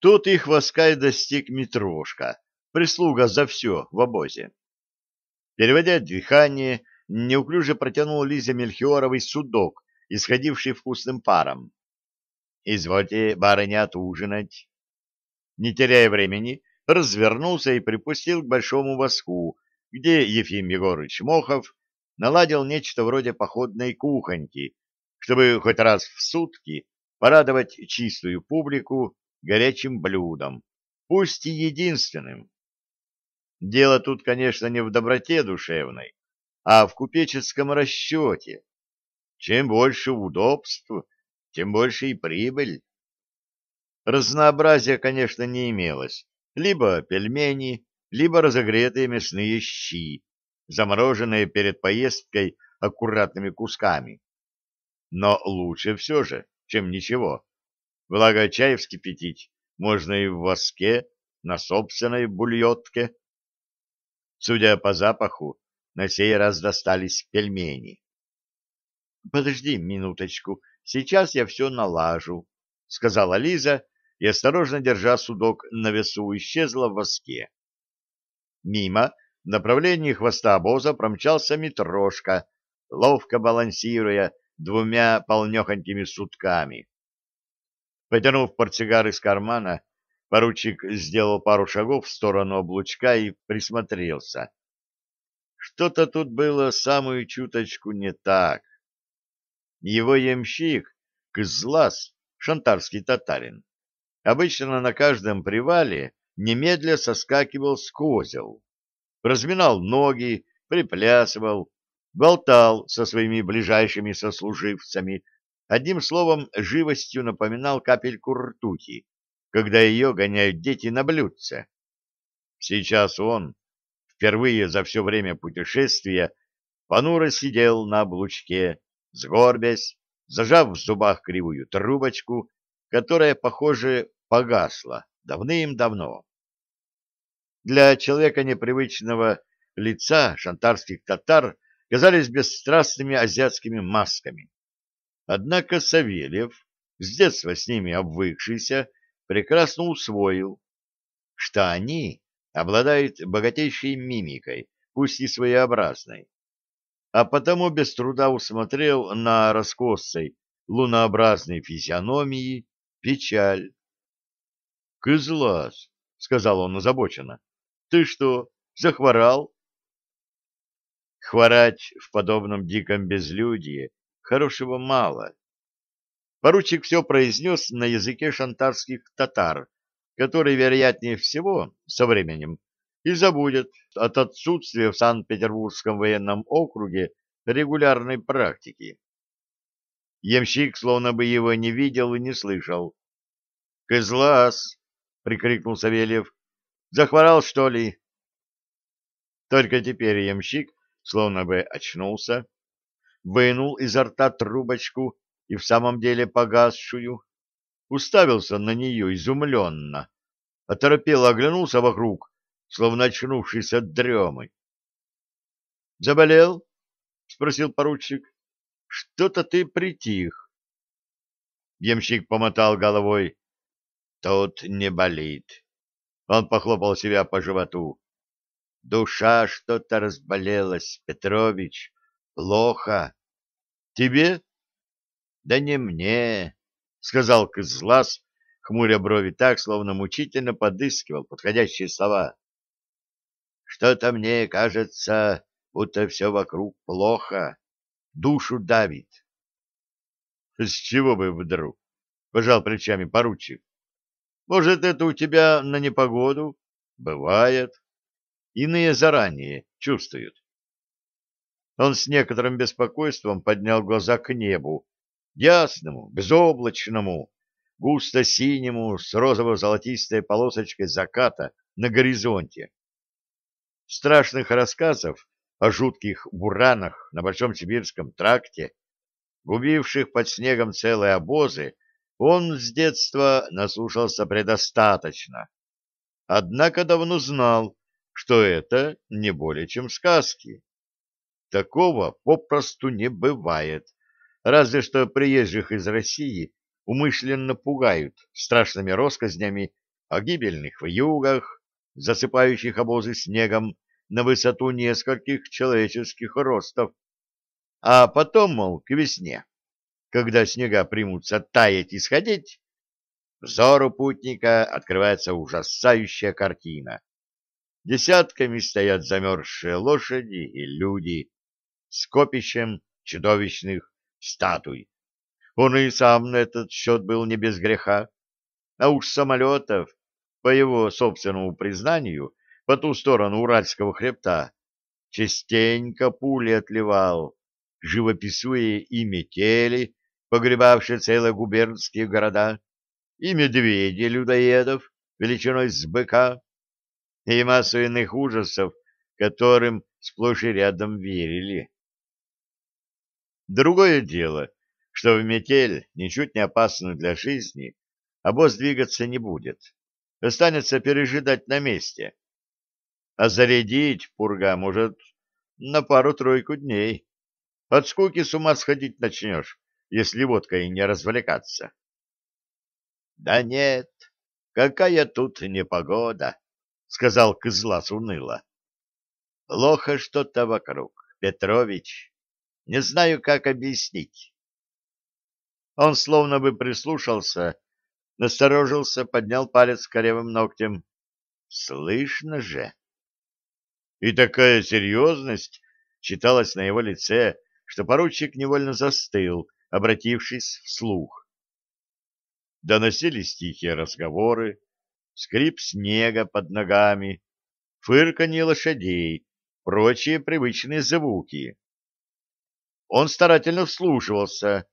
Тут их воска и достиг Митрошка, прислуга за все в обозе. Переводя дыхание, неуклюже протянул Лизе Мельхиоровый судок, исходивший вкусным паром. — Извольте, барыня, отужинать. Не теряя времени, развернулся и припустил к большому воску, где Ефим Егорыч Мохов наладил нечто вроде походной кухоньки, чтобы хоть раз в сутки порадовать чистую публику горячим блюдом, пусть и единственным. Дело тут, конечно, не в доброте душевной, а в купеческом расчете. Чем больше удобств, тем больше и прибыль. Разнообразия, конечно, не имелось. Либо пельмени, либо разогретые мясные щи, замороженные перед поездкой аккуратными кусками. Но лучше все же, чем ничего. Благо чай вскипятить можно и в воске, на собственной бульотке. Судя по запаху, на сей раз достались пельмени. — Подожди минуточку, сейчас я все налажу, — сказала Лиза и, осторожно держа судок на весу, исчезла в воске. Мимо, в направлении хвоста обоза, промчался Митрошка, ловко балансируя двумя полнехонькими сутками. Потянув портсигар из кармана, поручик сделал пару шагов в сторону облучка и присмотрелся. Что-то тут было самую чуточку не так. Его ямщик, Кызлас, шантарский татарин, обычно на каждом привале немедля соскакивал с козел, разминал ноги, приплясывал, болтал со своими ближайшими сослуживцами, одним словом, живостью напоминал капельку ртути, когда ее гоняют дети на блюдце. Сейчас он, впервые за все время путешествия, понуро сидел на облучке, сгорбясь, зажав в зубах кривую трубочку, которая, похоже, погасла давным-давно. Для человека непривычного лица шантарских татар казались бесстрастными азиатскими масками. Однако Савельев, с детства с ними обвыкшийся, прекрасно усвоил, что они обладают богатейшей мимикой, пусть и своеобразной, а потому без труда усмотрел на раскосой лунообразной физиономии печаль. — Кызлас, — сказал он озабоченно, — ты что, захворал? Хворать в подобном диком безлюдье хорошего мало. Поручик все произнес на языке шантарских татар, который, вероятнее всего, со временем и забудет от отсутствия в Санкт-Петербургском военном округе регулярной практики. Ямщик словно бы его не видел и не слышал. «Кызлас!» — прикрикнул Савельев. «Захворал, что ли?» Только теперь ямщик словно бы очнулся, вынул изо рта трубочку и в самом деле погасшую, уставился на нее изумленно, оторопело оглянулся вокруг, словно очнувшись от дремы. — Заболел? — спросил поручик. — Что-то ты притих. Ямщик помотал головой. — Тут не болит. Он похлопал себя по животу. Душа что-то разболелась, Петрович. Плохо. Тебе? Да не мне, сказал Кызлас, хмуря брови так, словно мучительно подыскивал подходящие слова. Что-то мне кажется, будто все вокруг плохо, душу давит. С чего бы вдруг? Пожал плечами поручик. Может, это у тебя на непогоду? Бывает иные заранее чувствуют. Он с некоторым беспокойством поднял глаза к небу, ясному, безоблачному, густо-синему, с розово-золотистой полосочкой заката на горизонте. Страшных рассказов о жутких буранах на Большом Сибирском тракте, губивших под снегом целые обозы, он с детства наслушался предостаточно. Однако давно знал, что это не более чем сказки. Такого попросту не бывает, разве что приезжих из России умышленно пугают страшными россказнями о гибельных вьюгах, засыпающих обозы снегом на высоту нескольких человеческих ростов, а потом, мол, к весне, когда снега примутся таять и сходить, взору путника открывается ужасающая картина. Десятками стоят замерзшие лошади и люди с копищем чудовищных статуй. Он и сам на этот счет был не без греха. А уж самолетов, по его собственному признанию, по ту сторону Уральского хребта, частенько пули отливал, живописуя и метели, погребавшие целые губернские города, и медведей-людоедов величиной с быка, и массу иных ужасов, которым сплошь и рядом верили. Другое дело, что в метель, ничуть не опасную для жизни, обоз двигаться не будет, останется пережидать на месте. А зарядить пурга может на пару-тройку дней. От скуки с ума сходить начнешь, если водкой не развлекаться. — Да нет, какая тут непогода, — сказал Кызлас уныло. — Плохо что-то вокруг, Петрович. Не знаю, как объяснить. Он словно бы прислушался, насторожился, поднял палец корявым ногтем. Слышно же. И такая серьезность читалась на его лице, что поручик невольно застыл, обратившись вслух. Доносились тихие разговоры, скрип снега под ногами, фырканье лошадей, прочие привычные звуки. Он старательно вслушивался.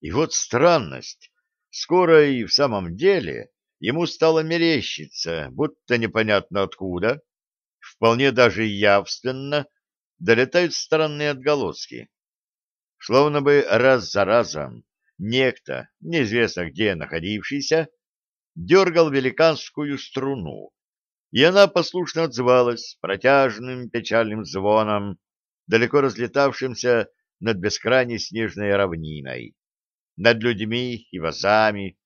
И вот странность. Скоро и в самом деле ему стало мерещиться, будто непонятно откуда, вполне даже явственно, долетают странные отголоски. Словно бы раз за разом некто, неизвестно где находившийся, дергал великанскую струну, и она послушно отзывалась протяжным печальным звоном, далеко разлетавшимся над бескрайней снежной равниной, над людьми и вазами,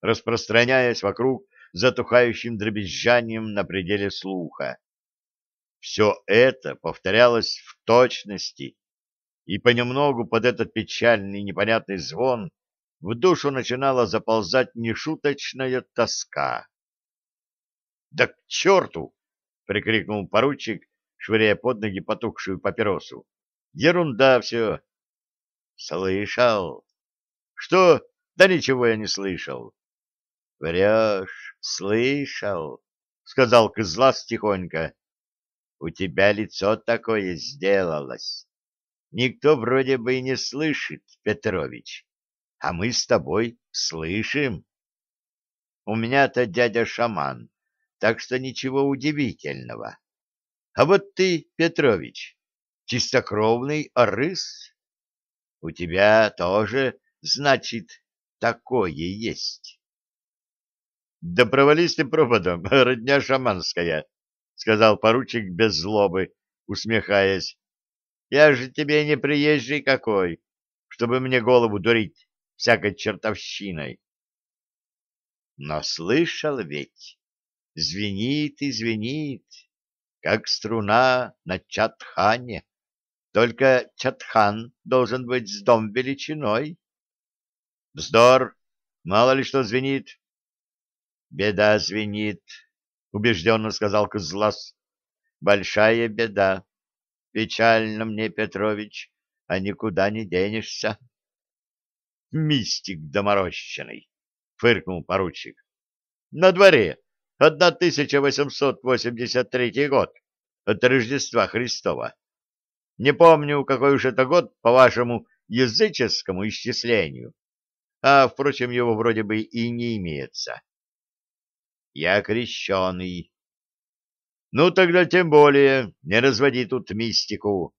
распространяясь вокруг затухающим дребезжанием на пределе слуха. Все это повторялось в точности, и понемногу под этот печальный непонятный звон в душу начинала заползать нешуточная тоска. — Да к черту! — прикрикнул поручик, швыряя под ноги потухшую папиросу. Ерунда все. Слышал? Что? Да ничего я не слышал. Врешь, слышал, сказал Кызлас тихонько. У тебя лицо такое сделалось. Никто вроде бы и не слышит, Петрович, а мы с тобой слышим. У меня-то дядя шаман, так что ничего удивительного. А вот ты, Петрович, чистокровный рыс. У тебя тоже, значит, такое есть. — Да провались ты пропадом, родня шаманская, — сказал поручик без злобы, усмехаясь. — Я же тебе не приезжий какой, чтобы мне голову дурить всякой чертовщиной. Но слышал ведь, звенит и звенит, как струна на чатхане. Только Чатхан должен быть с дом величиной. Вздор, мало ли что звенит. Беда звенит, убежденно сказал Козлас. Большая беда. Печально мне, Петрович, а никуда не денешься. Мистик доморощенный, фыркнул поручик. На дворе 1883 год от Рождества Христова. Не помню, какой уж это год по вашему языческому исчислению, а, впрочем, его вроде бы и не имеется. Я крещеный. Ну, тогда тем более не разводи тут мистику.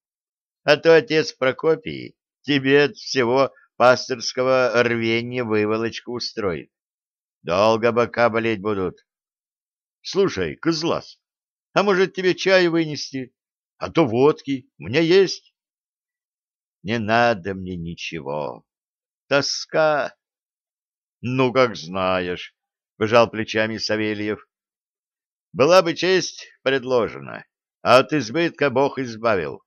А то отец Прокопий тебе от всего пасторского рвения выволочку устроит. Долго бока болеть будут. Слушай, козлас, а может тебе чаю вынести? А то водки у меня есть. Не надо мне ничего. Тоска. Ну, как знаешь, пожал плечами Савельев. Была бы честь предложена, а от избытка Бог избавил.